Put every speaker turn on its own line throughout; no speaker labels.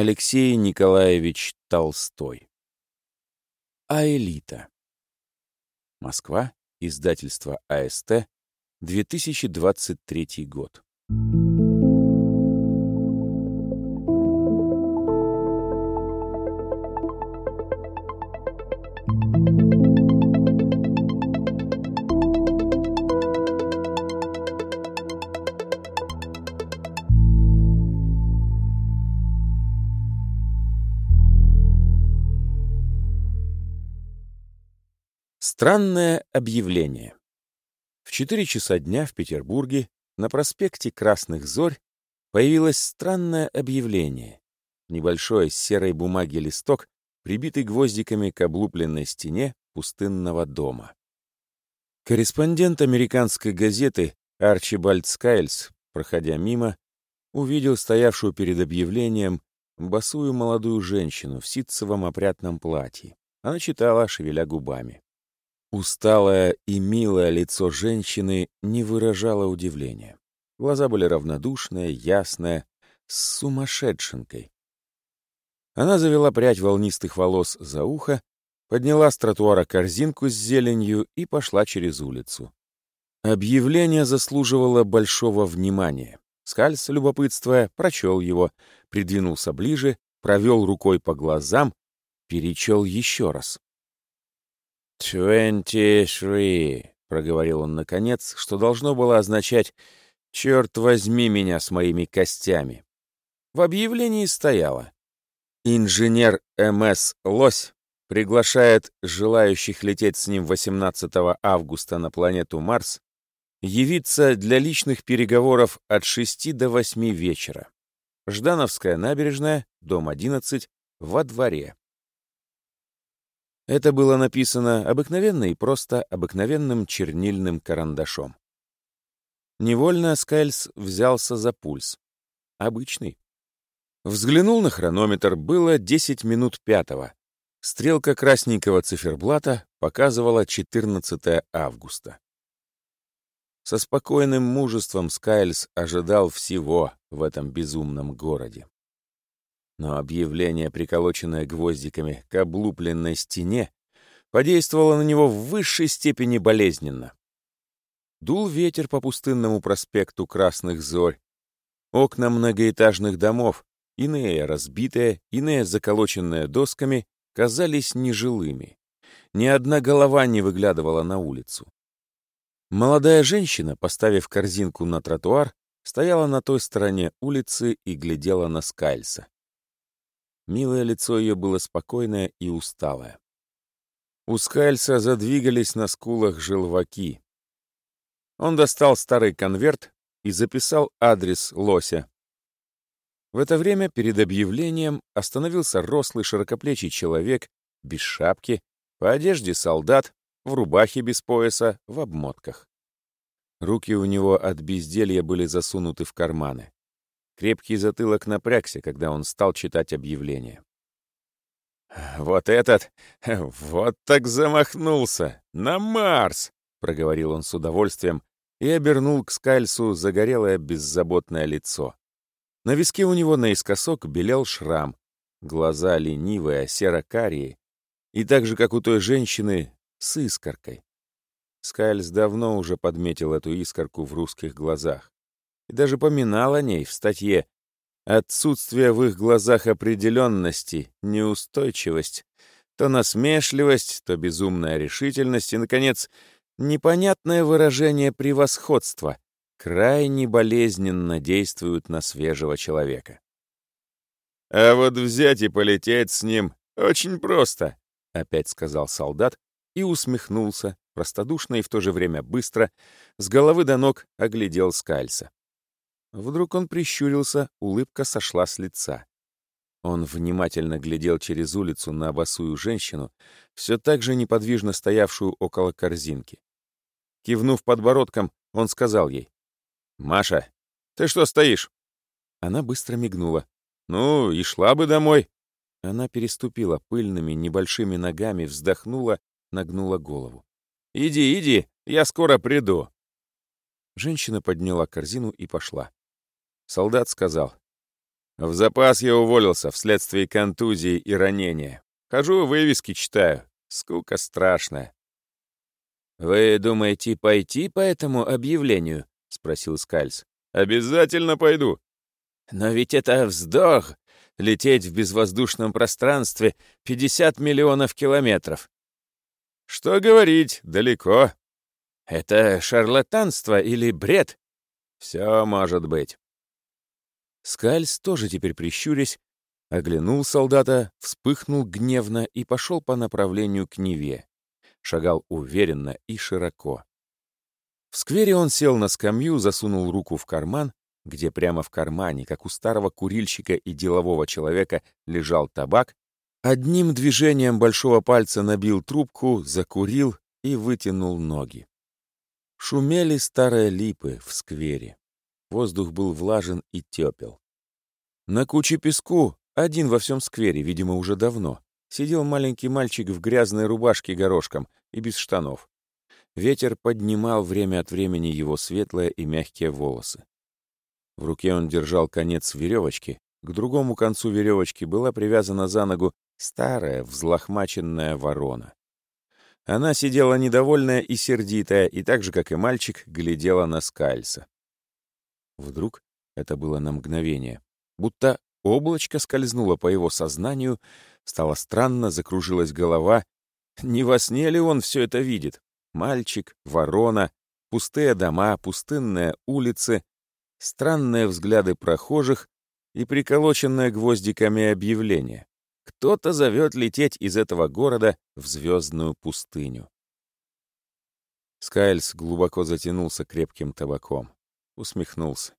Алексей Николаевич Толстой. Аэлита. Москва. Издательство АСТ. 2023 год. Странное объявление. В 4 часа дня в Петербурге на проспекте Красных Зорь появилось странное объявление. Небольшой серой бумаги листок, прибитый гвоздиками к облупленной стене пустынного дома. Корреспондент американской газеты Арчибальд Скайльс, проходя мимо, увидел стоявшую перед объявлением босую молодую женщину в ситцевом опрятном платье. Она читала, шевеля губами. Усталое и милое лицо женщины не выражало удивления. Глаза были равнодушные, ясные, с сумасшедшенкой. Она завела прядь волнистых волос за ухо, подняла с тротуара корзинку с зеленью и пошла через улицу. Объявление заслуживало большого внимания. Скальс, любопытствуя, прочел его, придвинулся ближе, провел рукой по глазам, перечел еще раз. «Twenty three», — проговорил он наконец, что должно было означать «Черт возьми меня с моими костями». В объявлении стояло «Инженер МС Лось приглашает желающих лететь с ним 18 августа на планету Марс явиться для личных переговоров от 6 до 8 вечера. Ждановская набережная, дом 11, во дворе. Это было написано обыкновенно и просто обыкновенным чернильным карандашом. Невольно Скайльс взялся за пульс. Обычный. Взглянул на хронометр, было 10 минут пятого. Стрелка красненького циферблата показывала 14 августа. Со спокойным мужеством Скайльс ожидал всего в этом безумном городе. Но объявление, приколоченное гвоздиками к облупленной стене, подействовало на него в высшей степени болезненно. Дул ветер по пустынному проспекту Красных Зорь. Окна многоэтажных домов, иные разбитые, иные заколоченные досками, казались нежилыми. Ни одна голова не выглядывала на улицу. Молодая женщина, поставив корзинку на тротуар, стояла на той стороне улицы и глядела на Скальса. Милое лицо ее было спокойное и усталое. У Скальса задвигались на скулах желваки. Он достал старый конверт и записал адрес лося. В это время перед объявлением остановился рослый широкоплечий человек без шапки, по одежде солдат, в рубахе без пояса, в обмотках. Руки у него от безделья были засунуты в карманы. Крепкий затылок напрягся, когда он стал читать объявление. «Вот этот! Вот так замахнулся! На Марс!» — проговорил он с удовольствием и обернул к Скальсу загорелое беззаботное лицо. На виске у него наискосок белел шрам, глаза ленивые, серо-карие, и так же, как у той женщины, с искоркой. Скальс давно уже подметил эту искорку в русских глазах и даже поминал о ней в статье «Отсутствие в их глазах определенности, неустойчивость, то насмешливость, то безумная решительность и, наконец, непонятное выражение превосходства крайне болезненно действуют на свежего человека. «А вот взять и полететь с ним очень просто», — опять сказал солдат и усмехнулся, простодушно и в то же время быстро, с головы до ног оглядел Скальса. Вдруг он прищурился, улыбка сошла с лица. Он внимательно глядел через улицу на босую женщину, все так же неподвижно стоявшую около корзинки. Кивнув подбородком, он сказал ей, «Маша, ты что стоишь?» Она быстро мигнула. «Ну, и шла бы домой». Она переступила пыльными небольшими ногами, вздохнула, нагнула голову. «Иди, иди, я скоро приду». Женщина подняла корзину и пошла. Солдат сказал. В запас я уволился вследствие контузии и ранения. Хожу, вывески читаю. Скука страшная.
«Вы думаете пойти по этому объявлению?» — спросил Скальс.
«Обязательно пойду».
«Но ведь это вздох! Лететь в безвоздушном пространстве 50 миллионов километров».
«Что говорить, далеко».
«Это шарлатанство или бред?»
«Все может быть».
Скальс, тоже теперь прищурясь, оглянул солдата, вспыхнул гневно и пошел по направлению к Неве. Шагал уверенно и широко. В сквере он сел на скамью, засунул руку в карман, где прямо в кармане, как у старого курильщика и делового человека, лежал табак, одним движением большого пальца набил трубку, закурил и вытянул ноги. Шумели старые липы в сквере. Воздух был влажен и тепел. На куче песку, один во всем сквере, видимо, уже давно, сидел маленький мальчик в грязной рубашке горошком и без штанов. Ветер поднимал время от времени его светлые и мягкие волосы. В руке он держал конец веревочки, к другому концу веревочки была привязана за ногу старая взлохмаченная ворона. Она сидела недовольная и сердитая, и так же, как и мальчик, глядела на скальса. Вдруг, это было на мгновение, будто облачко скользнуло по его сознанию, стало странно, закружилась голова. Не во сне ли он все это видит? Мальчик, ворона, пустые дома, пустынные улицы, странные взгляды прохожих и приколоченное гвоздиками объявление. Кто-то зовет лететь из этого города в звездную пустыню. Скайльс глубоко затянулся крепким табаком усмехнулся.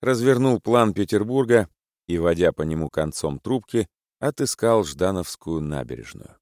Развернул план Петербурга и, водя по нему концом трубки, отыскал Ждановскую набережную.